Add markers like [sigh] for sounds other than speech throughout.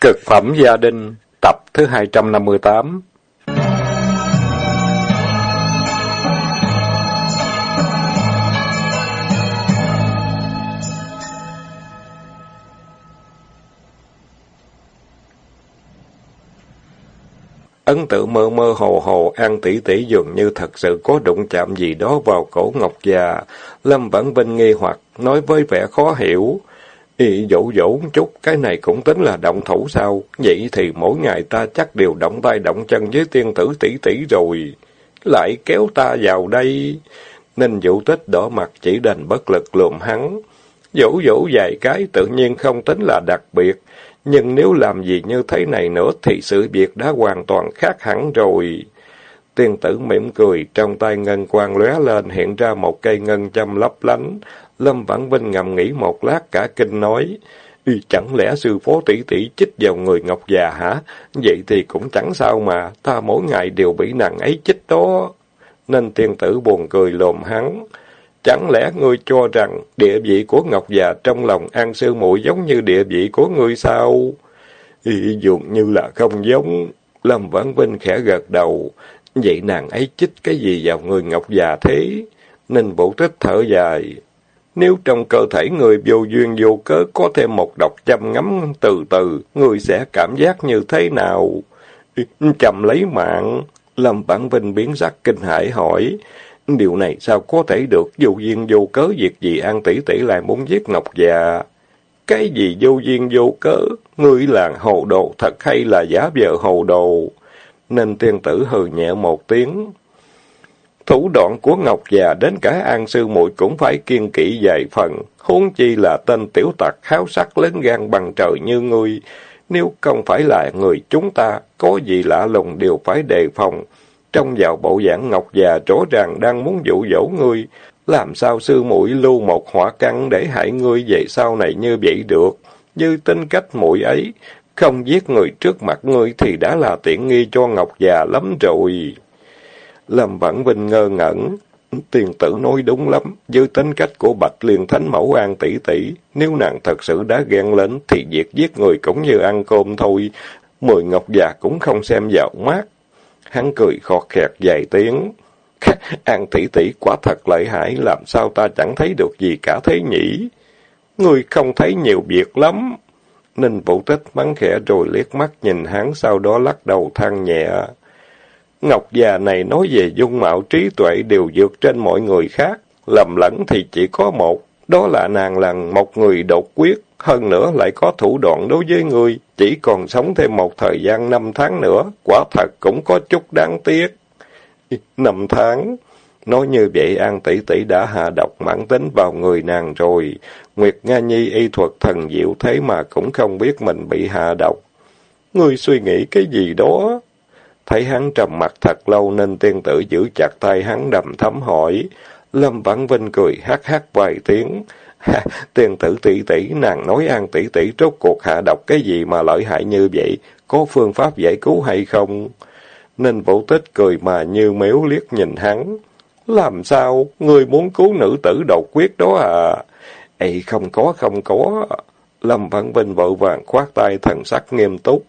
Cực phẩm gia đình, tập thứ 258 Ấn tự mơ mơ hồ hồ, An tỷ tỷ dường như thật sự có đụng chạm gì đó vào cổ Ngọc già. Lâm Vãn Vinh nghi hoặc, nói với vẻ khó hiểu. Ý dỗ dỗ chút, cái này cũng tính là động thủ sao? Vậy thì mỗi ngày ta chắc đều động tay động chân với tiên tử tỷ tỷ rồi. Lại kéo ta vào đây. Ninh vũ tích đỏ mặt chỉ đành bất lực lùm hắn. Dỗ dỗ vài cái tự nhiên không tính là đặc biệt. Nhưng nếu làm gì như thế này nữa thì sự việc đã hoàn toàn khác hẳn rồi. Tiên tử mỉm cười, trong tay ngân quang lóe lên hiện ra một cây ngân châm lấp lánh. Lâm Vãn Vinh ngầm nghĩ một lát cả kinh nói, chẳng lẽ sư phó tỷ tỷ chích vào người Ngọc già hả? Vậy thì cũng chẳng sao mà, ta mỗi ngày đều bị nàng ấy chích đó. Nên tiên tử buồn cười lồm hắn. Chẳng lẽ ngươi cho rằng địa vị của Ngọc già trong lòng An Sư muội giống như địa vị của ngươi sao? Y dường như là không giống. Lâm Vãn Vinh khẽ gật đầu. Vậy nàng ấy chích cái gì vào người Ngọc già thế? Ninh Vũ Tích thở dài. Nếu trong cơ thể người vô duyên vô cớ có thêm một độc châm ngắm từ từ, người sẽ cảm giác như thế nào? Chầm lấy mạng. Lâm bản Vinh biến sắc kinh hãi hỏi. Điều này sao có thể được vô duyên vô cớ việc gì An tỷ tỷ lại muốn giết Ngọc già? Cái gì vô duyên vô cớ? Ngươi là hồ đồ thật hay là giả vờ hồ đồ? Nên tiên tử hừ nhẹ một tiếng. Thủ đoạn của Ngọc già đến cả An sư muội cũng phải kiên kỵ vài phần, huống chi là tên tiểu tặc háo sắc lớn gan bằng trời như ngươi. Nếu không phải là người chúng ta, có gì lạ lùng đều phải đề phòng. Trong vào bộ dạng Ngọc già rõ ràng đang muốn dụ dỗ ngươi, làm sao sư muội lưu một hỏa căn để hại ngươi về sau này như vậy được? Như tính cách muội ấy, không giết người trước mặt ngươi thì đã là tiện nghi cho Ngọc già lắm rồi. Lâm Vãn Vinh ngơ ngẩn. Tiền tử nói đúng lắm, với tính cách của Bạch Liên Thánh Mẫu An tỷ tỷ, nếu nàng thật sự đã ghen lên thì việc giết người cũng như ăn cơm thôi, mười ngọc già cũng không xem vào mắt. Hắn cười khọt khẹt vài tiếng. [laughs] An tỷ tỷ quả thật lợi hại, làm sao ta chẳng thấy được gì cả thế nhỉ? Người không thấy nhiều việc lắm. Ninh Vũ Tích bắn khẽ rồi liếc mắt nhìn hắn, sau đó lắc đầu than nhẹ. Ngọc già này nói về dung mạo trí tuệ đều vượt trên mọi người khác, lầm lẫn thì chỉ có một, đó là nàng là một người đột quyết, hơn nữa lại có thủ đoạn đối với người, chỉ còn sống thêm một thời gian năm tháng nữa, quả thật cũng có chút đáng tiếc. Năm tháng, nói như vậy An tỷ tỷ đã hạ độc mãn tính vào người nàng rồi, Nguyệt Nga Nhi y thuật thần diệu thế mà cũng không biết mình bị hạ độc. Ngươi suy nghĩ cái gì đó? Thấy hắn trầm mặt thật lâu nên tiên tử giữ chặt tay hắn đầm thấm hỏi. Lâm Vãn Vinh cười hát hát vài tiếng. Ha, tiên tử tỷ tỷ, nàng nói an tỷ tỷ rốt cuộc hạ độc cái gì mà lợi hại như vậy? Có phương pháp giải cứu hay không? Ninh Vũ Tích cười mà như méo liếc nhìn hắn. Làm sao? Ngươi muốn cứu nữ tử độc quyết đó à? Ê, không có, không có. Lâm Vãn Vinh vội vàng khoát tay thần sắc nghiêm túc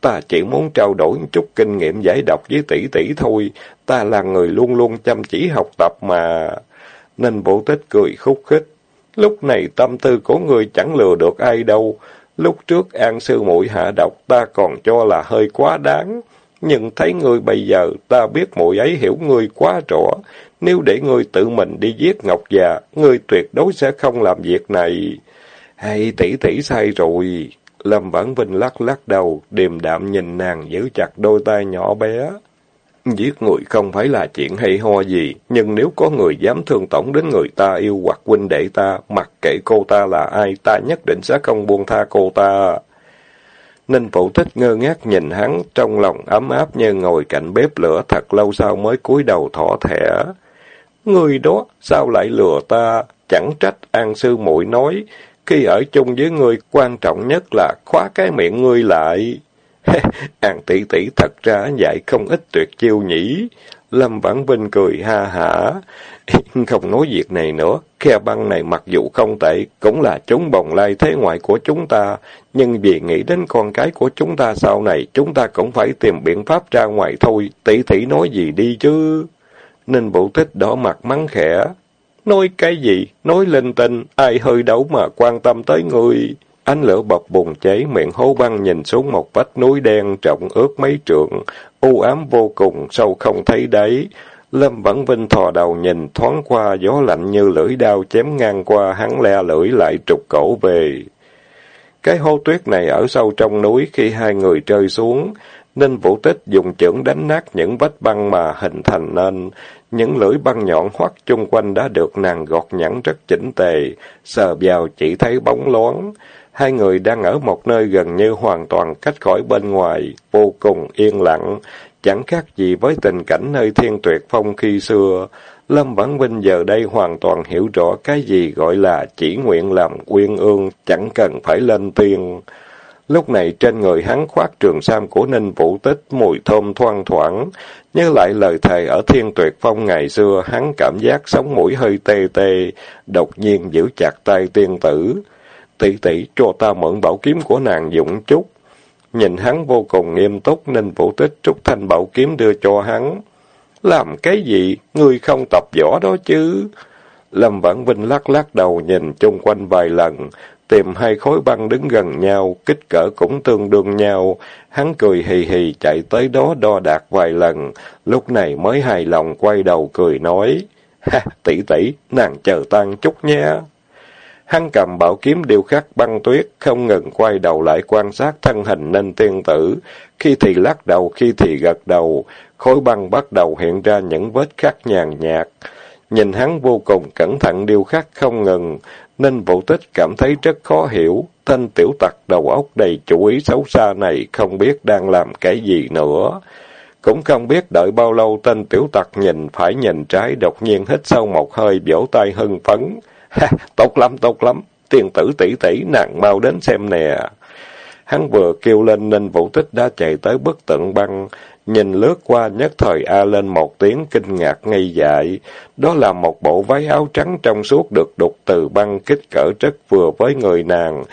ta chỉ muốn trao đổi chút kinh nghiệm giải độc với tỷ tỷ thôi, ta là người luôn luôn chăm chỉ học tập mà. Nên bộ tích cười khúc khích. Lúc này tâm tư của người chẳng lừa được ai đâu. Lúc trước an sư muội hạ độc ta còn cho là hơi quá đáng. Nhưng thấy ngươi bây giờ, ta biết muội ấy hiểu ngươi quá rõ. Nếu để ngươi tự mình đi giết Ngọc già, ngươi tuyệt đối sẽ không làm việc này. Hay tỷ tỷ sai rồi. Lâm Vãn Vinh lắc lắc đầu, điềm đạm nhìn nàng giữ chặt đôi tay nhỏ bé. Giết người không phải là chuyện hay ho gì, nhưng nếu có người dám thương tổn đến người ta yêu hoặc huynh đệ ta, mặc kệ cô ta là ai, ta nhất định sẽ không buông tha cô ta. Ninh Phụ Thích ngơ ngác nhìn hắn, trong lòng ấm áp như ngồi cạnh bếp lửa thật lâu sau mới cúi đầu thỏ thẻ. Người đó, sao lại lừa ta? Chẳng trách An Sư muội nói, khi ở chung với ngươi, quan trọng nhất là khóa cái miệng ngươi lại. [laughs] An tỷ tỷ thật ra dạy không ít tuyệt chiêu nhỉ. Lâm Vãn Vinh cười ha hả. [laughs] Không nói việc này nữa, khe băng này mặc dù không tệ, cũng là chúng bồng lai thế ngoại của chúng ta, nhưng vì nghĩ đến con cái của chúng ta sau này, chúng ta cũng phải tìm biện pháp ra ngoài thôi, tỷ tỷ nói gì đi chứ. Ninh Vũ Tích đỏ mặt mắng khẽ. Nói cái gì? Nói linh tinh, ai hơi đấu mà quan tâm tới người. Ánh lửa bọc bùng cháy, miệng hố băng nhìn xuống một vách núi đen trọng ướt mấy trượng, u ám vô cùng, sâu không thấy đáy. Lâm Vãn Vinh thò đầu nhìn thoáng qua, gió lạnh như lưỡi đao chém ngang qua, hắn le lưỡi lại trục cổ về. Cái hố tuyết này ở sâu trong núi khi hai người rơi xuống, nên vũ tích dùng chưởng đánh nát những vách băng mà hình thành nên. Những lưỡi băng nhọn hoắt chung quanh đã được nàng gọt nhẵn rất chỉnh tề, sờ vào chỉ thấy bóng loáng. Hai người đang ở một nơi gần như hoàn toàn cách khỏi bên ngoài, vô cùng yên lặng, chẳng khác gì với tình cảnh nơi thiên tuyệt phong khi xưa. Lâm Vãn Vinh giờ đây hoàn toàn hiểu rõ cái gì gọi là chỉ nguyện làm quyên ương, chẳng cần phải lên tiên. Lúc này trên người hắn khoác trường sam của Ninh Vũ Tích mùi thơm thoang thoảng, nhớ lại lời thề ở thiên tuyệt phong ngày xưa, hắn cảm giác sống mũi hơi tê tê, đột nhiên giữ chặt tay tiên tử. Tỷ tỷ cho ta mượn bảo kiếm của nàng dụng chút. Nhìn hắn vô cùng nghiêm túc ninh vũ tích trúc thanh bảo kiếm đưa cho hắn. Làm cái gì? Ngươi không tập võ đó chứ? Lâm Vãn Vinh lắc lắc đầu nhìn chung quanh vài lần, tìm hai khối băng đứng gần nhau, kích cỡ cũng tương đương nhau. Hắn cười hì hì chạy tới đó đo đạc vài lần, lúc này mới hài lòng quay đầu cười nói. Ha, tỷ tỷ, nàng chờ tan chút nha. Hắn cầm bảo kiếm điêu khắc băng tuyết, không ngừng quay đầu lại quan sát thân hình nên tiên tử. Khi thì lắc đầu, khi thì gật đầu, khối băng bắt đầu hiện ra những vết khắc nhàn nhạt. Nhìn hắn vô cùng cẩn thận điêu khắc không ngừng, nên vũ tích cảm thấy rất khó hiểu. Tên tiểu tặc đầu óc đầy chủ ý xấu xa này không biết đang làm cái gì nữa. Cũng không biết đợi bao lâu tên tiểu tặc nhìn phải nhìn trái đột nhiên hít sâu một hơi vỗ tay hưng phấn. Ha, tốt lắm, tốt lắm. Tiền tử tỷ tỷ nàng mau đến xem nè. Hắn vừa kêu lên nên vũ tích đã chạy tới bức tượng băng, nhìn lướt qua nhất thời a lên một tiếng kinh ngạc ngây dại. Đó là một bộ váy áo trắng trong suốt được đục từ băng kích cỡ rất vừa với người nàng.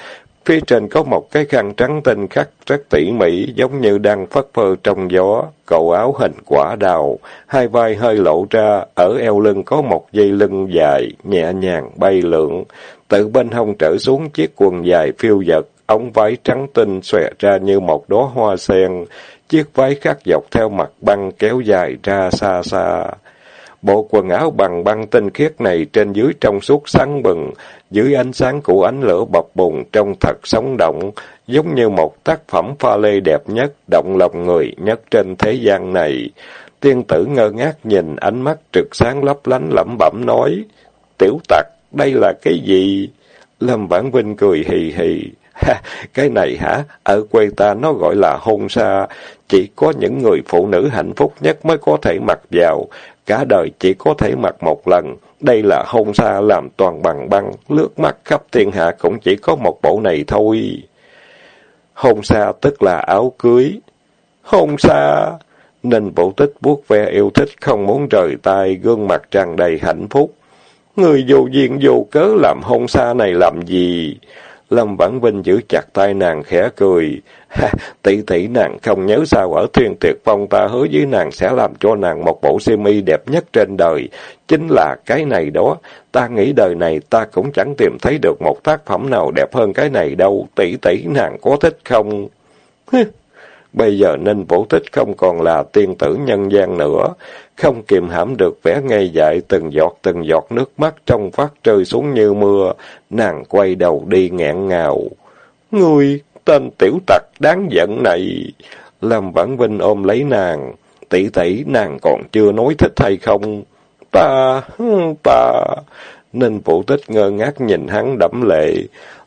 Phía trên có một cái khăn trắng tinh khắc rất tỉ mỉ, giống như đang phất phơ trong gió. Cậu áo hình quả đào, hai vai hơi lộ ra, ở eo lưng có một dây lưng dài, nhẹ nhàng bay lượn. Từ bên hông trở xuống chiếc quần dài phiêu dật, ống váy trắng tinh xòe ra như một đóa hoa sen. Chiếc váy khắc dọc theo mặt băng kéo dài ra xa xa. Bộ quần áo bằng băng tinh khiết này trên dưới trong suốt sáng bừng, dưới ánh sáng của ánh lửa bập bùng trông thật sống động, giống như một tác phẩm pha lê đẹp nhất, động lòng người nhất trên thế gian này. Tiên tử ngơ ngác nhìn ánh mắt trực sáng lấp lánh lẩm bẩm nói, tiểu tặc, đây là cái gì? Lâm Vãn Vinh cười hì hì. [laughs] Cái này hả? Ở quê ta nó gọi là hôn sa. Chỉ có những người phụ nữ hạnh phúc nhất mới có thể mặc vào. Cả đời chỉ có thể mặc một lần. Đây là hôn sa làm toàn bằng băng. Lướt mắt khắp thiên hạ cũng chỉ có một bộ này thôi. Hôn sa tức là áo cưới. Hôn sa... Nên bộ tích buốt ve yêu thích không muốn rời tay, gương mặt tràn đầy hạnh phúc. Người vô duyên vô cớ làm hôn sa này làm gì? Lâm Vãn Vinh giữ chặt tay nàng khẽ cười. Ha, tỷ tỷ nàng không nhớ sao ở thiên tuyệt phong ta hứa với nàng sẽ làm cho nàng một bộ xiêm y đẹp nhất trên đời. Chính là cái này đó. Ta nghĩ đời này ta cũng chẳng tìm thấy được một tác phẩm nào đẹp hơn cái này đâu. Tỷ tỷ nàng có thích không? Bây giờ Ninh Vũ Tích không còn là tiên tử nhân gian nữa, không kiềm hãm được vẻ ngây dại từng giọt từng giọt nước mắt trong vắt rơi xuống như mưa, nàng quay đầu đi nghẹn ngào. Ngươi, tên tiểu tặc đáng giận này! Lâm Vãn Vinh ôm lấy nàng, tỷ tỷ nàng còn chưa nói thích hay không? Ta, ta... Ninh Vũ Tích ngơ ngác nhìn hắn đẫm lệ,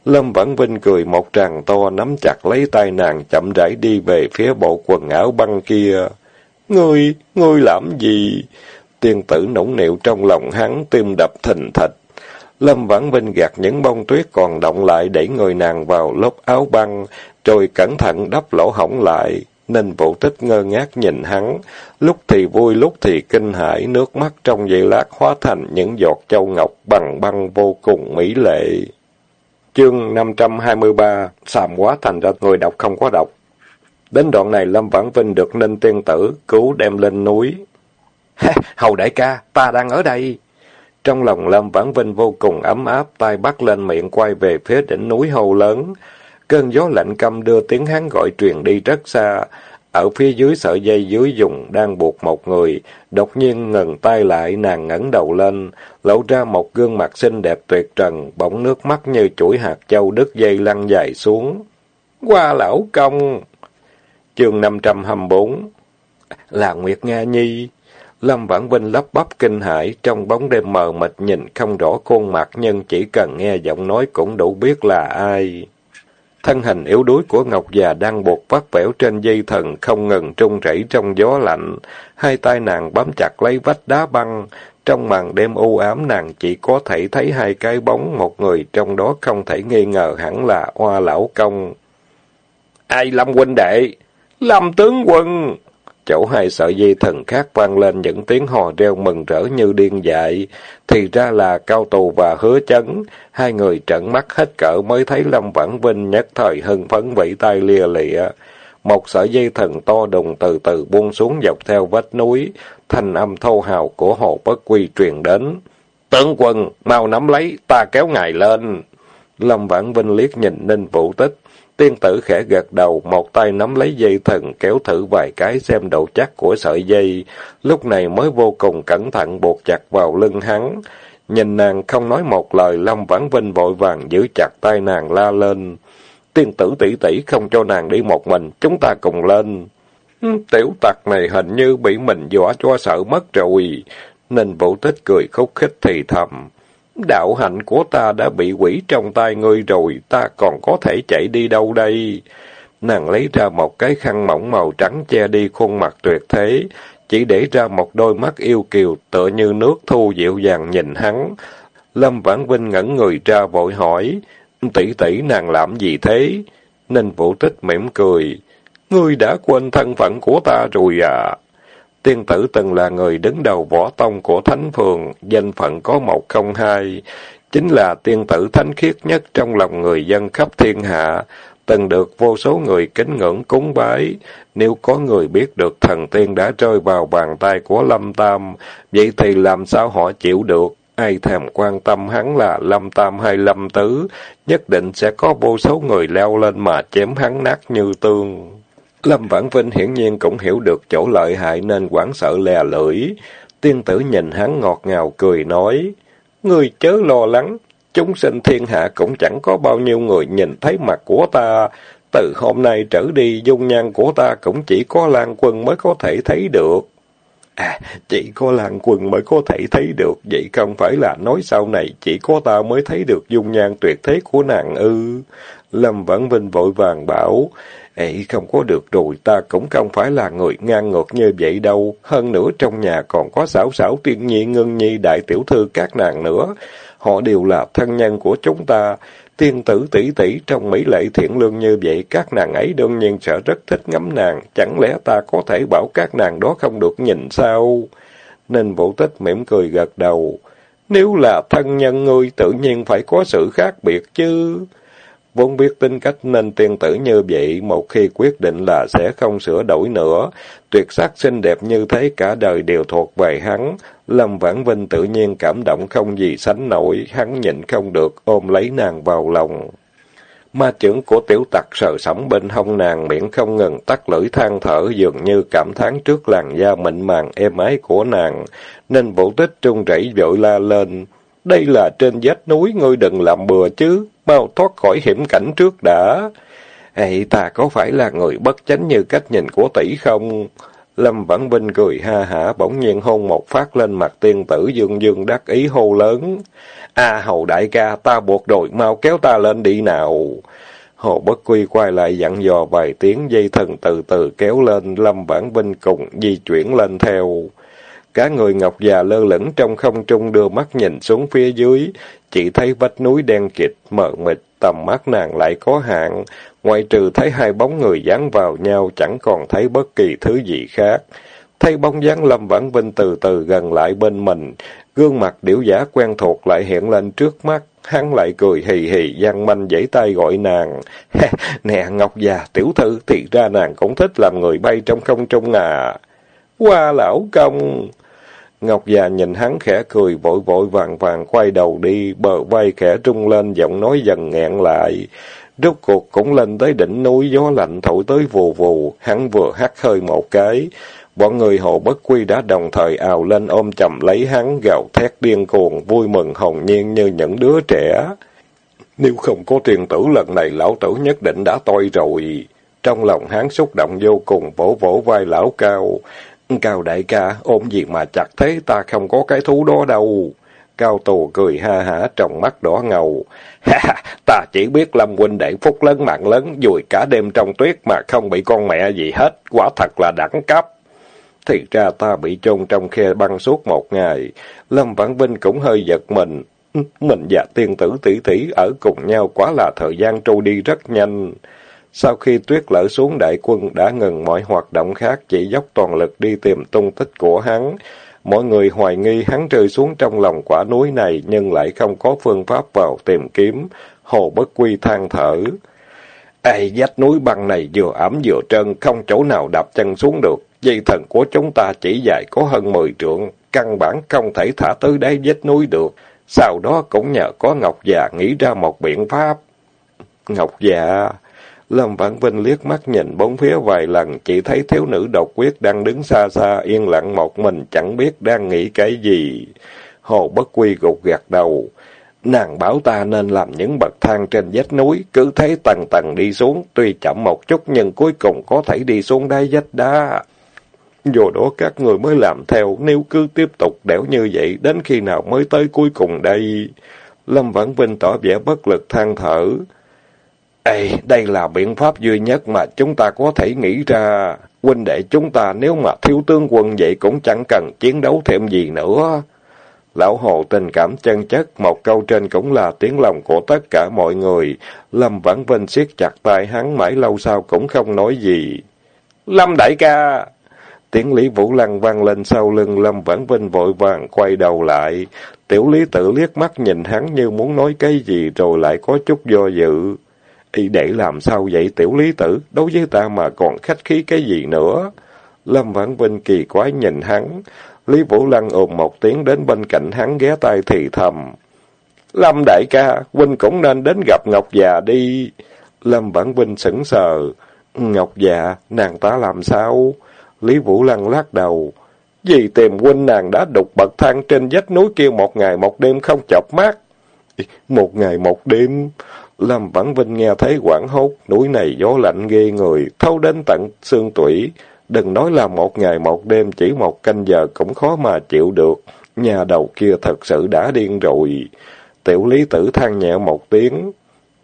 Lâm Vãn Vinh cười một tràng to, nắm chặt lấy tay nàng, chậm rãi đi về phía bộ quần áo băng kia. Ngươi, ngươi làm gì? Tiên tử nũng nịu trong lòng hắn, tim đập thình thịch. Lâm Vãn Vinh gạt những bông tuyết còn động lại đẩy người nàng vào lớp áo băng, rồi cẩn thận đắp lỗ hổng lại. Ninh Vũ Tích ngơ ngác nhìn hắn, lúc thì vui lúc thì kinh hãi, nước mắt trong giây lát hóa thành những giọt châu ngọc bằng băng vô cùng mỹ lệ. Chương 523 Sàm quá thành ra người đọc không có đọc. Đến đoạn này Lâm Vãn Vinh được Ninh Tiên Tử cứu đem lên núi. Hầu đại ca, ta đang ở đây. Trong lòng Lâm Vãn Vinh vô cùng ấm áp, tay bắt lên miệng quay về phía đỉnh núi hầu lớn. Cơn gió lạnh căm đưa tiếng hán gọi truyền đi rất xa. Ở phía dưới sợi dây dưới dùng đang buộc một người, đột nhiên ngừng tay lại, nàng ngẩng đầu lên, lộ ra một gương mặt xinh đẹp tuyệt trần, bỗng nước mắt như chuỗi hạt châu đứt dây lăn dài xuống. Qua lão công! Chương 524 Là Nguyệt Nga Nhi Lâm Vãn Vinh lắp bắp kinh hãi, trong bóng đêm mờ mịt nhìn không rõ khuôn mặt nhưng chỉ cần nghe giọng nói cũng đủ biết là ai. Thân hình yếu đuối của Ngọc già đang buộc vắt vẻo trên dây thần không ngừng trung rẩy trong gió lạnh. Hai tay nàng bám chặt lấy vách đá băng. Trong màn đêm u ám nàng chỉ có thể thấy hai cái bóng, một người trong đó không thể nghi ngờ hẳn là Hoa Lão Công. Ai Lâm huynh đệ? Lâm tướng quân! Chỗ hai sợi dây thần khác vang lên những tiếng hò reo mừng rỡ như điên dại. Thì ra là cao tù và hứa chấn. Hai người trận mắt hết cỡ mới thấy Lâm Vãn Vinh nhất thời hưng phấn vẫy tay lia lịa. Một sợi dây thần to đùng từ từ buông xuống dọc theo vách núi. Thanh âm thô hào của hồ bất quy truyền đến. Tướng quân, mau nắm lấy, ta kéo ngài lên. Lâm Vãn Vinh liếc nhìn Ninh Vũ Tích. Tiên tử khẽ gật đầu, một tay nắm lấy dây thần kéo thử vài cái xem độ chắc của sợi dây, lúc này mới vô cùng cẩn thận buộc chặt vào lưng hắn. Nhìn nàng không nói một lời, Lâm Vãn Vinh vội vàng giữ chặt tay nàng la lên. Tiên tử tỷ tỷ không cho nàng đi một mình, chúng ta cùng lên. Tiểu tặc này hình như bị mình dọa cho sợ mất rồi. Nên vũ tích cười khúc khích thì thầm. Đạo hạnh của ta đã bị quỷ trong tay ngươi rồi, ta còn có thể chạy đi đâu đây? Nàng lấy ra một cái khăn mỏng màu trắng che đi khuôn mặt tuyệt thế, chỉ để ra một đôi mắt yêu kiều tựa như nước thu dịu dàng nhìn hắn. Lâm Vãn Vinh ngẩn người ra vội hỏi, tỷ tỷ nàng làm gì thế? Ninh Vũ Tích mỉm cười, ngươi đã quên thân phận của ta rồi à? Tiên tử từng là người đứng đầu võ tông của Thánh Phường, danh phận có một không hai, chính là tiên tử thánh khiết nhất trong lòng người dân khắp thiên hạ, từng được vô số người kính ngưỡng cúng bái. Nếu có người biết được thần tiên đã rơi vào bàn tay của Lâm Tam, vậy thì làm sao họ chịu được? Ai thèm quan tâm hắn là Lâm Tam hay Lâm Tứ, nhất định sẽ có vô số người leo lên mà chém hắn nát như tương. Lâm Vãn Vinh hiển nhiên cũng hiểu được chỗ lợi hại nên quảng sợ lè lưỡi. Tiên tử nhìn hắn ngọt ngào cười nói, người chớ lo lắng, chúng sinh thiên hạ cũng chẳng có bao nhiêu người nhìn thấy mặt của ta. Từ hôm nay trở đi, dung nhan của ta cũng chỉ có Lan Quân mới có thể thấy được. À, chỉ có Lan Quân mới có thể thấy được, vậy không phải là nói sau này chỉ có ta mới thấy được dung nhan tuyệt thế của nàng ư. Lâm Vãn Vinh vội vàng bảo, Ê, không có được rồi, ta cũng không phải là người ngang ngược như vậy đâu. Hơn nữa trong nhà còn có xảo xảo tiên nhi, ngân nhi, đại tiểu thư các nàng nữa. Họ đều là thân nhân của chúng ta. Tiên tử tỷ tỷ trong mỹ lệ thiện lương như vậy, các nàng ấy đương nhiên sẽ rất thích ngắm nàng. Chẳng lẽ ta có thể bảo các nàng đó không được nhìn sao? Nên vũ tích mỉm cười gật đầu. Nếu là thân nhân ngươi, tự nhiên phải có sự khác biệt chứ. Vốn biết tính cách nên tiên tử như vậy, một khi quyết định là sẽ không sửa đổi nữa. Tuyệt sắc xinh đẹp như thế cả đời đều thuộc về hắn. Lâm Vãn Vinh tự nhiên cảm động không gì sánh nổi, hắn nhịn không được, ôm lấy nàng vào lòng. Ma trưởng của tiểu tặc sờ sẫm bên hông nàng miệng không ngừng tắt lưỡi than thở dường như cảm thán trước làn da mịn màng êm ái của nàng, nên vũ tích trung rẩy vội la lên. Đây là trên vách núi, ngươi đừng làm bừa chứ mau thoát khỏi hiểm cảnh trước đã. Ê, ta có phải là người bất chánh như cách nhìn của tỷ không? Lâm Vãn Vinh cười ha hả, bỗng nhiên hôn một phát lên mặt tiên tử dương dương đắc ý hô lớn. À hầu đại ca, ta buộc rồi, mau kéo ta lên đi nào. Hồ Bất Quy quay lại dặn dò vài tiếng dây thần từ từ kéo lên, Lâm Vãn Vinh cùng di chuyển lên theo. Cả người ngọc già lơ lửng trong không trung đưa mắt nhìn xuống phía dưới, chỉ thấy vách núi đen kịt, mờ mịt, tầm mắt nàng lại có hạn, ngoại trừ thấy hai bóng người dán vào nhau chẳng còn thấy bất kỳ thứ gì khác. Thấy bóng dáng Lâm Vãn Vinh từ từ gần lại bên mình, gương mặt điểu giả quen thuộc lại hiện lên trước mắt, hắn lại cười hì hì, giang manh giãy tay gọi nàng. [laughs] nè Ngọc già, tiểu thư, thì ra nàng cũng thích làm người bay trong không trung à. Qua lão công! Ngọc già nhìn hắn khẽ cười vội vội vàng vàng quay đầu đi, bờ vai khẽ trung lên, giọng nói dần nghẹn lại. Rốt cuộc cũng lên tới đỉnh núi, gió lạnh thổi tới vù vù, hắn vừa hắt hơi một cái. Bọn người hồ bất quy đã đồng thời ào lên ôm chầm lấy hắn, gào thét điên cuồng, vui mừng hồn nhiên như những đứa trẻ. Nếu không có truyền tử lần này, lão tử nhất định đã toi rồi. Trong lòng hắn xúc động vô cùng, vỗ vỗ vai lão cao. Cao đại ca, ôm gì mà chặt thế, ta không có cái thú đó đâu. Cao tù cười ha hả, trong mắt đỏ ngầu. Ha ha, ta chỉ biết Lâm huynh đệ phúc lớn mạng lớn, dùi cả đêm trong tuyết mà không bị con mẹ gì hết, quả thật là đẳng cấp. Thì ra ta bị chôn trong khe băng suốt một ngày. Lâm Vãn Vinh cũng hơi giật mình. Mình và tiên tử tỷ tỷ ở cùng nhau quá là thời gian trôi đi rất nhanh. Sau khi tuyết lở xuống đại quân đã ngừng mọi hoạt động khác, chỉ dốc toàn lực đi tìm tung tích của hắn. Mọi người hoài nghi hắn rơi xuống trong lòng quả núi này, nhưng lại không có phương pháp vào tìm kiếm. Hồ Bất Quy than thở. Ê, dách núi băng này vừa ẩm vừa trơn, không chỗ nào đạp chân xuống được. Dây thần của chúng ta chỉ dài có hơn mười trượng, căn bản không thể thả tới đáy vách núi được. Sau đó cũng nhờ có Ngọc già nghĩ ra một biện pháp. Ngọc già... Lâm Vãn Vinh liếc mắt nhìn bốn phía vài lần, chỉ thấy thiếu nữ độc quyết đang đứng xa xa, yên lặng một mình, chẳng biết đang nghĩ cái gì. Hồ Bất Quy gục gạt đầu. Nàng bảo ta nên làm những bậc thang trên vách núi, cứ thấy tầng tầng đi xuống, tuy chậm một chút nhưng cuối cùng có thể đi xuống đáy vách đá. Dù đó các người mới làm theo, nếu cứ tiếp tục đẻo như vậy, đến khi nào mới tới cuối cùng đây? Lâm Vãn Vinh tỏ vẻ bất lực than thở. Ê, đây là biện pháp duy nhất mà chúng ta có thể nghĩ ra. Huynh đệ chúng ta nếu mà thiếu tướng quân vậy cũng chẳng cần chiến đấu thêm gì nữa. Lão Hồ tình cảm chân chất, một câu trên cũng là tiếng lòng của tất cả mọi người. Lâm Vãn Vinh siết chặt tay hắn mãi lâu sau cũng không nói gì. Lâm đại ca! Tiếng Lý Vũ Lăng vang lên sau lưng Lâm Vãn Vinh vội vàng quay đầu lại. Tiểu Lý tự liếc mắt nhìn hắn như muốn nói cái gì rồi lại có chút do dự. Y để làm sao vậy tiểu lý tử, đối với ta mà còn khách khí cái gì nữa? Lâm Vãn Vinh kỳ quái nhìn hắn, Lý Vũ Lăng ồn một tiếng đến bên cạnh hắn ghé tay thì thầm. Lâm đại ca, huynh cũng nên đến gặp Ngọc già đi. Lâm Vãn Vinh sững sờ. Ngọc già, nàng ta làm sao? Lý Vũ Lăng lắc đầu. Vì tìm huynh nàng đã đục bậc thang trên vách núi kia một ngày một đêm không chọc mắt Một ngày một đêm... Lâm Vãn Vinh nghe thấy quảng hốt, núi này gió lạnh ghê người, thâu đến tận xương tủy. Đừng nói là một ngày một đêm, chỉ một canh giờ cũng khó mà chịu được. Nhà đầu kia thật sự đã điên rồi. Tiểu lý tử than nhẹ một tiếng.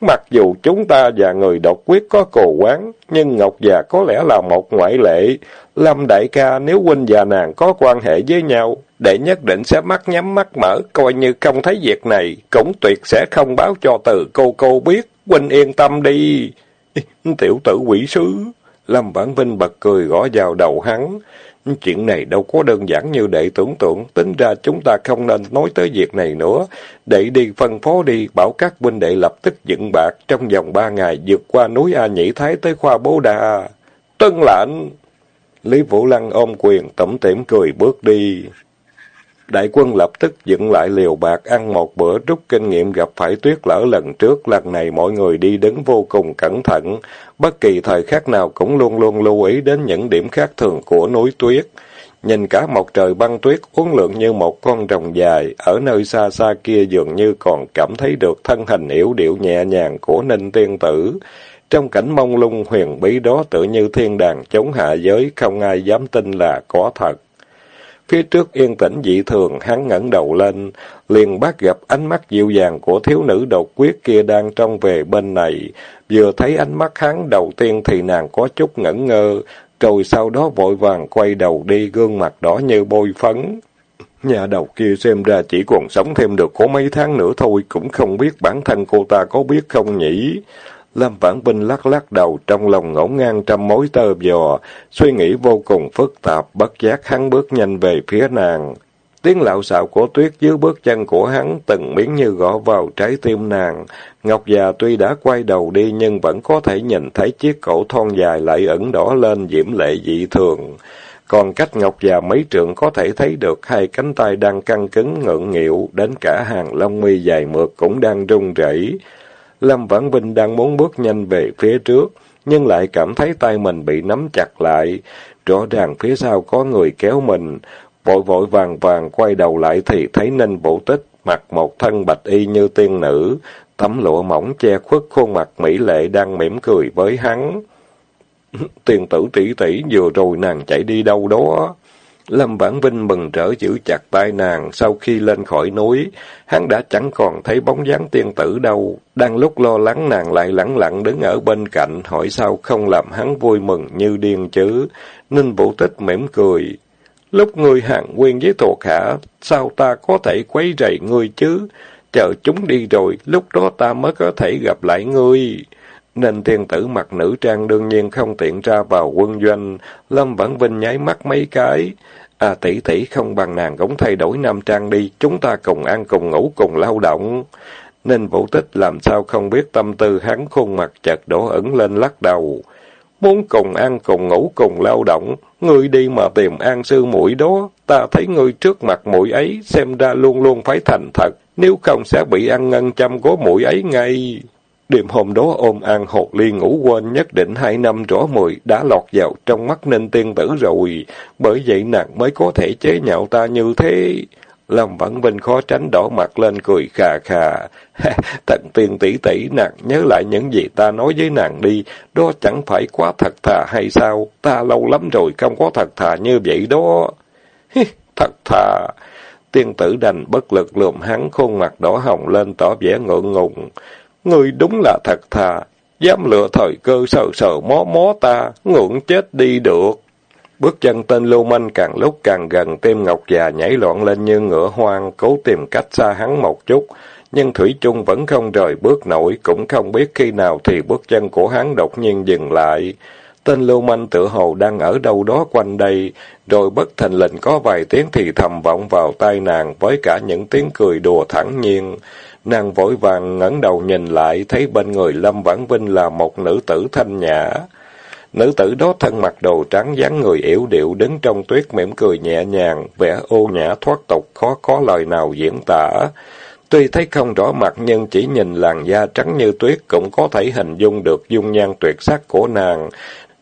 Mặc dù chúng ta và người độc quyết có cồ quán, nhưng Ngọc già có lẽ là một ngoại lệ. Lâm đại ca nếu huynh và nàng có quan hệ với nhau, để nhất định sẽ mắt nhắm mắt mở, coi như không thấy việc này, cũng tuyệt sẽ không báo cho từ cô cô biết. Huynh yên tâm đi. Tiểu tử quỷ sứ. Lâm Vãn Vinh bật cười gõ vào đầu hắn. Chuyện này đâu có đơn giản như đệ tưởng tượng, tính ra chúng ta không nên nói tới việc này nữa. Đệ đi phân phó đi, bảo các huynh đệ lập tức dựng bạc, trong vòng ba ngày vượt qua núi A Nhĩ Thái tới khoa bố đà. Tân lệnh! Lý Vũ Lăng ôm quyền, tẩm tỉm cười bước đi. Đại quân lập tức dựng lại liều bạc ăn một bữa rút kinh nghiệm gặp phải tuyết lở lần trước, lần này mọi người đi đứng vô cùng cẩn thận, bất kỳ thời khắc nào cũng luôn luôn lưu ý đến những điểm khác thường của núi tuyết. Nhìn cả một trời băng tuyết uốn lượn như một con rồng dài, ở nơi xa xa kia dường như còn cảm thấy được thân hình yếu điệu nhẹ nhàng của Ninh Tiên Tử. Trong cảnh mông lung huyền bí đó tự như thiên đàng chống hạ giới, không ai dám tin là có thật. Phía trước yên tĩnh dị thường, hắn ngẩng đầu lên, liền bắt gặp ánh mắt dịu dàng của thiếu nữ độc quyết kia đang trông về bên này. Vừa thấy ánh mắt hắn đầu tiên thì nàng có chút ngẩn ngơ, rồi sau đó vội vàng quay đầu đi gương mặt đỏ như bôi phấn. Nhà đầu kia xem ra chỉ còn sống thêm được có mấy tháng nữa thôi, cũng không biết bản thân cô ta có biết không nhỉ? Lâm Vãn Vinh lắc lắc đầu trong lòng ngổn ngang trăm mối tơ vò, suy nghĩ vô cùng phức tạp, bất giác hắn bước nhanh về phía nàng. Tiếng lạo xạo của tuyết dưới bước chân của hắn từng miếng như gõ vào trái tim nàng. Ngọc già tuy đã quay đầu đi nhưng vẫn có thể nhìn thấy chiếc cổ thon dài lại ẩn đỏ lên diễm lệ dị thường. Còn cách Ngọc già mấy trượng có thể thấy được hai cánh tay đang căng cứng ngượng nghịu, đến cả hàng lông mi dài mượt cũng đang rung rẩy. Lâm Vãn Vinh đang muốn bước nhanh về phía trước, nhưng lại cảm thấy tay mình bị nắm chặt lại. Rõ ràng phía sau có người kéo mình, vội vội vàng vàng quay đầu lại thì thấy Ninh Vũ Tích mặc một thân bạch y như tiên nữ, tấm lụa mỏng che khuất khuôn mặt mỹ lệ đang mỉm cười với hắn. [laughs] Tiền tử tỷ tỷ vừa rồi nàng chạy đi đâu đó? Lâm Vãn Vinh mừng rỡ giữ chặt tay nàng, sau khi lên khỏi núi, hắn đã chẳng còn thấy bóng dáng tiên tử đâu. Đang lúc lo lắng nàng lại lẳng lặng đứng ở bên cạnh, hỏi sao không làm hắn vui mừng như điên chứ. Ninh Vũ Tích mỉm cười. Lúc ngươi hàng nguyên với thuộc hạ, sao ta có thể quấy rầy ngươi chứ? Chờ chúng đi rồi, lúc đó ta mới có thể gặp lại ngươi. Nên thiên tử mặc nữ trang đương nhiên không tiện ra vào quân doanh. Lâm Vãn Vinh nháy mắt mấy cái. À tỷ tỷ không bằng nàng cũng thay đổi nam trang đi, chúng ta cùng ăn cùng ngủ cùng lao động. Nên vũ tích làm sao không biết tâm tư hắn khuôn mặt chợt đổ ẩn lên lắc đầu. Muốn cùng ăn cùng ngủ cùng lao động, ngươi đi mà tìm an sư mũi đó, ta thấy ngươi trước mặt mũi ấy, xem ra luôn luôn phải thành thật, nếu không sẽ bị ăn ngân chăm của mũi ấy ngay. Đêm hôm đó ôm an hột ly ngủ quên nhất định hai năm rõ mười đã lọt vào trong mắt nên tiên tử rồi, bởi vậy nàng mới có thể chế nhạo ta như thế. Lâm Vãn Vinh khó tránh đỏ mặt lên cười khà khà. [laughs] Tận tiên tỷ tỷ nàng nhớ lại những gì ta nói với nàng đi, đó chẳng phải quá thật thà hay sao? Ta lâu lắm rồi không có thật thà như vậy đó. thật thà. Tiên tử đành bất lực lườm hắn khuôn mặt đỏ hồng lên tỏ vẻ ngượng ngùng. Ngươi đúng là thật thà, dám lựa thời cơ sờ sờ mó mó ta, ngưỡng chết đi được. Bước chân tên lưu manh càng lúc càng gần, tim ngọc già nhảy loạn lên như ngựa hoang, cố tìm cách xa hắn một chút. Nhưng Thủy chung vẫn không rời bước nổi, cũng không biết khi nào thì bước chân của hắn đột nhiên dừng lại. Tên lưu manh tự hồ đang ở đâu đó quanh đây, rồi bất thành lệnh có vài tiếng thì thầm vọng vào tai nàng với cả những tiếng cười đùa thẳng nhiên. Nàng vội vàng ngẩng đầu nhìn lại, thấy bên người Lâm Vãn Vinh là một nữ tử thanh nhã. Nữ tử đó thân mặc đồ trắng dáng người yếu điệu đứng trong tuyết mỉm cười nhẹ nhàng, vẻ ô nhã thoát tục khó có lời nào diễn tả. Tuy thấy không rõ mặt nhưng chỉ nhìn làn da trắng như tuyết cũng có thể hình dung được dung nhan tuyệt sắc của nàng.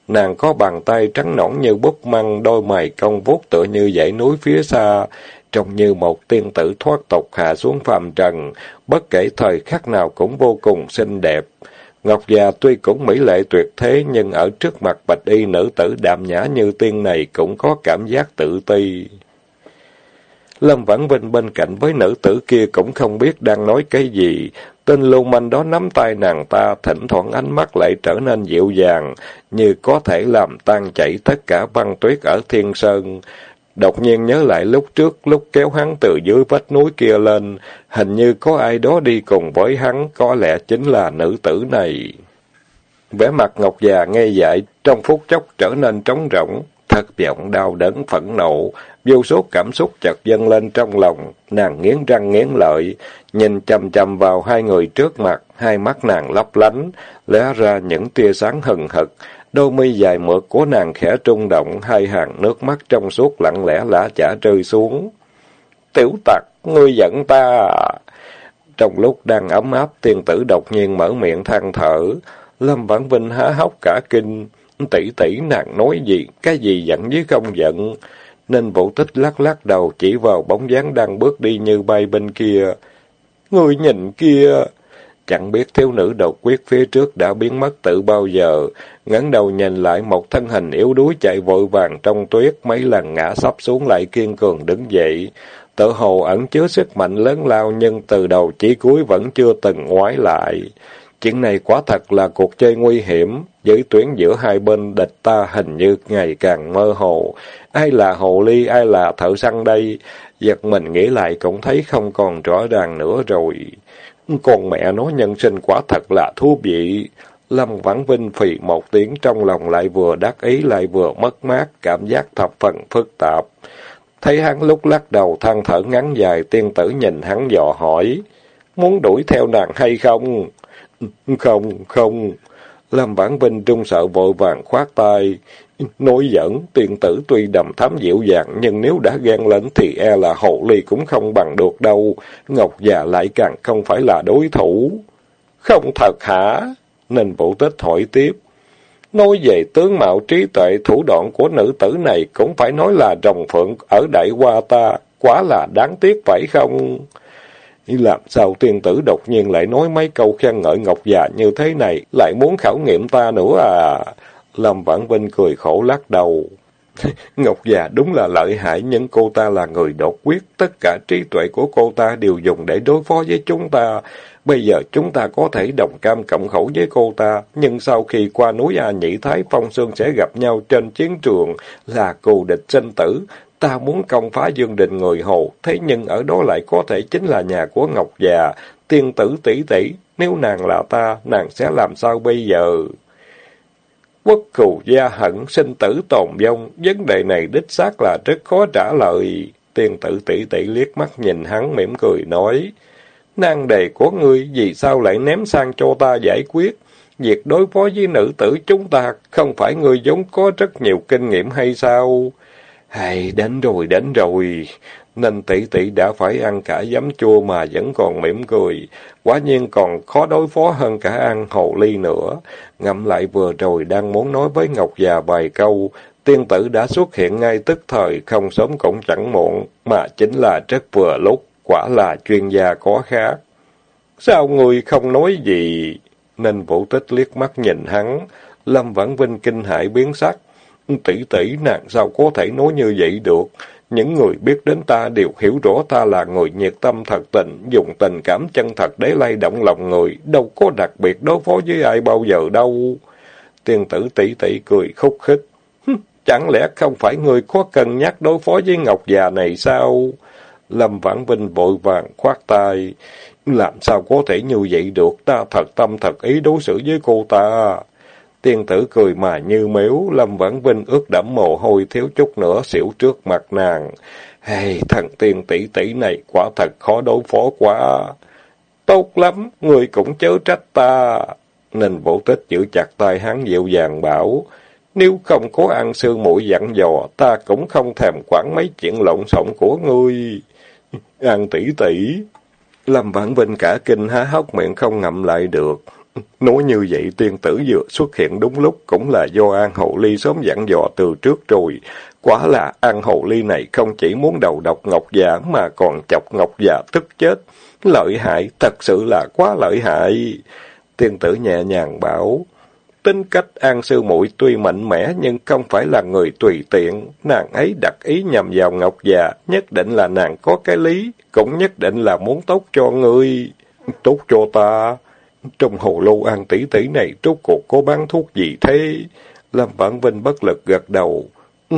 Nàng có bàn tay trắng nõn như búp măng, đôi mày cong vuốt tựa như dãy núi phía xa, trông như một tiên tử thoát tục hạ xuống phàm trần, bất kể thời khắc nào cũng vô cùng xinh đẹp. Ngọc già tuy cũng mỹ lệ tuyệt thế, nhưng ở trước mặt bạch y nữ tử đạm nhã như tiên này cũng có cảm giác tự ti. Lâm Vãn Vinh bên cạnh với nữ tử kia cũng không biết đang nói cái gì. Tên lưu manh đó nắm tay nàng ta, thỉnh thoảng ánh mắt lại trở nên dịu dàng, như có thể làm tan chảy tất cả băng tuyết ở thiên sơn. Đột nhiên nhớ lại lúc trước, lúc kéo hắn từ dưới vách núi kia lên, hình như có ai đó đi cùng với hắn, có lẽ chính là nữ tử này. Vẻ mặt Ngọc già nghe dại, trong phút chốc trở nên trống rỗng, thất vọng, đau đớn, phẫn nộ, vô số cảm xúc chợt dâng lên trong lòng, nàng nghiến răng nghiến lợi, nhìn chầm chầm vào hai người trước mặt, hai mắt nàng lấp lánh, lóe ra những tia sáng hừng hực, Đôi mi dài mượt của nàng khẽ trung động, hai hàng nước mắt trong suốt lặng lẽ lã chả rơi xuống. Tiểu tặc, ngươi giận ta à? Trong lúc đang ấm áp, tiên tử đột nhiên mở miệng than thở. Lâm Vãn Vinh há hốc cả kinh. Tỷ tỷ nàng nói gì, cái gì giận với không giận. Nên vũ tích lắc lắc đầu chỉ vào bóng dáng đang bước đi như bay bên kia. Ngươi nhìn kia... Chẳng biết thiếu nữ độc quyết phía trước đã biến mất từ bao giờ, ngẩng đầu nhìn lại một thân hình yếu đuối chạy vội vàng trong tuyết, mấy lần ngã sắp xuống lại kiên cường đứng dậy. Tự hồ ẩn chứa sức mạnh lớn lao nhưng từ đầu chỉ cuối vẫn chưa từng ngoái lại. Chuyện này quả thật là cuộc chơi nguy hiểm, giới tuyến giữa hai bên địch ta hình như ngày càng mơ hồ. Ai là hồ ly, ai là thợ săn đây? Giật mình nghĩ lại cũng thấy không còn rõ ràng nữa rồi. Con mẹ nó nhân sinh quả thật là thú vị. Lâm Vãn Vinh phì một tiếng trong lòng lại vừa đắc ý lại vừa mất mát, cảm giác thập phần phức tạp. Thấy hắn lúc lắc đầu than thở ngắn dài, tiên tử nhìn hắn dò hỏi, muốn đuổi theo nàng hay không? Không, không. Lâm Vãn Vinh trung sợ vội vàng khoát tay. Nói giỡn, tiên tử tuy đầm thám dịu dàng, nhưng nếu đã ghen lên thì e là hộ ly cũng không bằng được đâu. Ngọc già lại càng không phải là đối thủ. Không thật hả? Nên vũ tích hỏi tiếp. Nói về tướng mạo trí tuệ thủ đoạn của nữ tử này cũng phải nói là rồng phượng ở đại hoa ta, quá là đáng tiếc phải không? Làm sao tiên tử đột nhiên lại nói mấy câu khen ngợi Ngọc già như thế này, lại muốn khảo nghiệm ta nữa à? Lâm Vãn Vinh cười khổ lắc đầu. [laughs] Ngọc già đúng là lợi hại, nhưng cô ta là người đột quyết, tất cả trí tuệ của cô ta đều dùng để đối phó với chúng ta. Bây giờ chúng ta có thể đồng cam cộng khẩu với cô ta, nhưng sau khi qua núi A Nhĩ Thái, Phong Sương sẽ gặp nhau trên chiến trường, là cù địch sinh tử. Ta muốn công phá dương đình người hồ, thế nhưng ở đó lại có thể chính là nhà của Ngọc già, tiên tử tỷ tỷ, nếu nàng là ta, nàng sẽ làm sao bây giờ? Quốc cù gia hận, sinh tử tồn vong, vấn đề này đích xác là rất khó trả lời. Tiên tử tỷ tỷ liếc mắt nhìn hắn mỉm cười nói, Nan đề của ngươi vì sao lại ném sang cho ta giải quyết? Việc đối phó với nữ tử chúng ta không phải ngươi vốn có rất nhiều kinh nghiệm hay sao? Hay, đến rồi, đến rồi. Nên tỷ tỷ đã phải ăn cả giấm chua mà vẫn còn mỉm cười. Quả nhiên còn khó đối phó hơn cả ăn hồ ly nữa. Ngậm lại vừa rồi đang muốn nói với Ngọc già vài câu. Tiên tử đã xuất hiện ngay tức thời, không sớm cũng chẳng muộn, mà chính là rất vừa lúc, quả là chuyên gia có khác. Sao người không nói gì? Nên vũ tích liếc mắt nhìn hắn, Lâm Vãn Vinh kinh hãi biến sắc. Tỷ tỷ nàng sao có thể nói như vậy được? Những người biết đến ta đều hiểu rõ ta là người nhiệt tâm thật tình, dùng tình cảm chân thật để lay động lòng người, đâu có đặc biệt đối phó với ai bao giờ đâu. Tiên tử tỷ tỷ cười khúc khích. Chẳng lẽ không phải người có cân nhắc đối phó với Ngọc già này sao? Lâm Vãn Vinh vội vàng khoát tay. Làm sao có thể như vậy được, ta thật tâm thật ý đối xử với cô ta. Tiên tử cười mà như mếu, Lâm Vãn Vinh ướt đẫm mồ hôi thiếu chút nữa xỉu trước mặt nàng. Hey, thằng tiên tỷ tỷ này quả thật khó đối phó quá. Tốt lắm, người cũng chớ trách ta. Nên bộ tích giữ chặt tay hắn dịu dàng bảo. Nếu không có ăn sương mũi dặn dò, ta cũng không thèm quản mấy chuyện lộn xộn của ngươi. [laughs] Ăn tỷ tỷ. Lâm Vãn Vinh cả kinh há hốc miệng không ngậm lại được. [laughs] Nói như vậy tiên tử vừa xuất hiện đúng lúc cũng là do An Hậu Ly sớm dặn dò từ trước rồi. Quả là An Hậu Ly này không chỉ muốn đầu độc Ngọc Già mà còn chọc Ngọc Già tức chết. Lợi hại, thật sự là quá lợi hại. Tiên tử nhẹ nhàng bảo, tính cách An Sư muội tuy mạnh mẽ nhưng không phải là người tùy tiện. Nàng ấy đặt ý nhằm vào Ngọc Già, nhất định là nàng có cái lý, cũng nhất định là muốn tốt cho ngươi. Tốt cho ta. Trong hồ lô an tỷ tỷ này rốt cuộc có bán thuốc gì thế? Lâm Vãn Vinh bất lực gật đầu.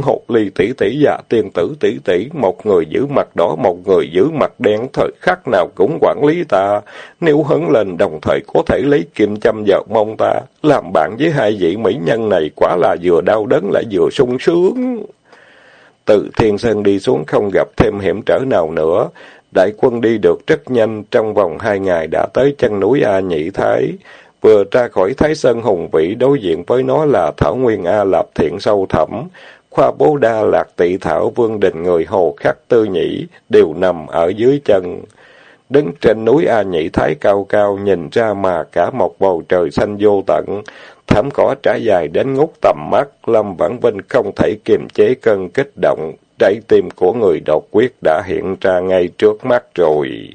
hột ly tỷ tỷ và tiên tử tỷ tỷ, một người giữ mặt đỏ, một người giữ mặt đen, thời khắc nào cũng quản lý ta. Nếu hấn lên đồng thời có thể lấy kim châm vào mông ta, làm bạn với hai vị mỹ nhân này quả là vừa đau đớn lại vừa sung sướng. Từ thiên sơn đi xuống không gặp thêm hiểm trở nào nữa. Đại quân đi được rất nhanh, trong vòng hai ngày đã tới chân núi A Nhị Thái. Vừa ra khỏi Thái Sơn hùng vĩ, đối diện với nó là Thảo Nguyên A Lạp Thiện sâu thẳm. Khoa bố đa lạc tị thảo vương đình người hồ khắc tư nhĩ, đều nằm ở dưới chân. Đứng trên núi A Nhị Thái cao cao, nhìn ra mà cả một bầu trời xanh vô tận. Thảm cỏ trải dài đến ngút tầm mắt, Lâm Vãn Vinh không thể kiềm chế cơn kích động, Trái tim của người độc quyết đã hiện ra ngay trước mắt rồi.